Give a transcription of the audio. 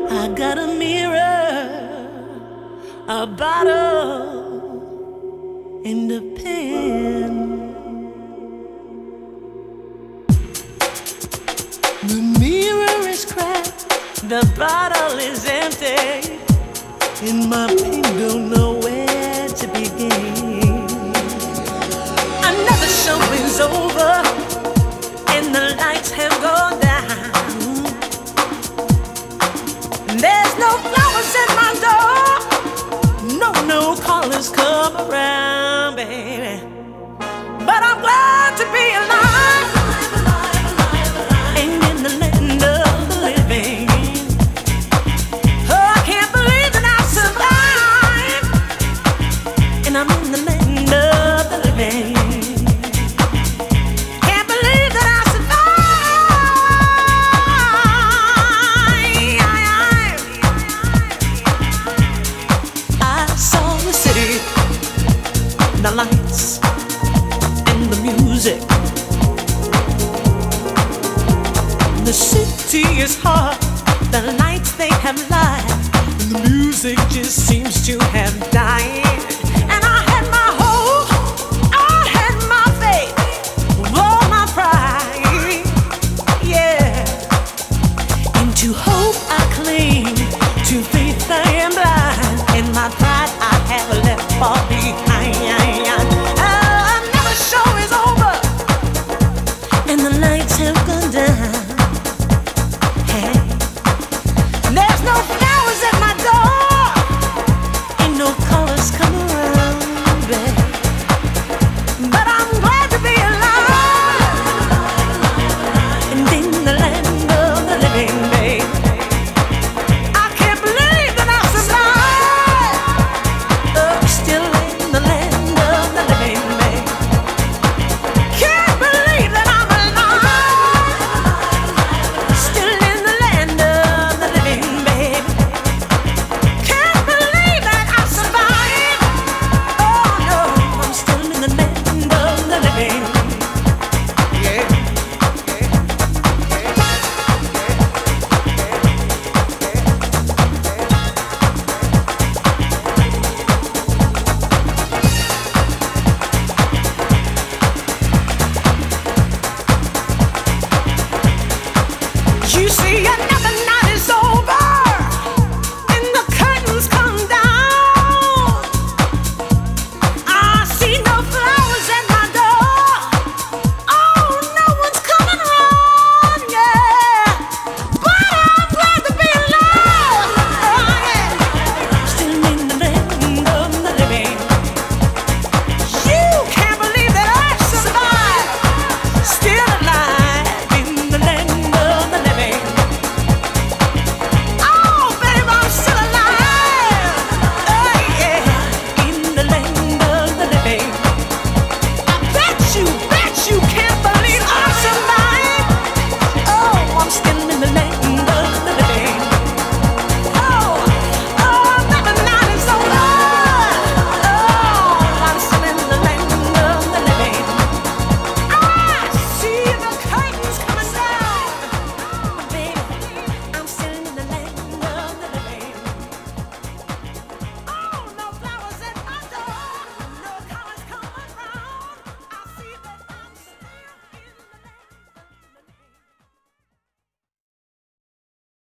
I got a mirror, a bottle, and a pen. The mirror is cracked, the bottle is empty, and my pen don't know where. always come around, baby. the lights and the music. The city is hot, the lights they have light, and the music just seems to have died. You're nothing.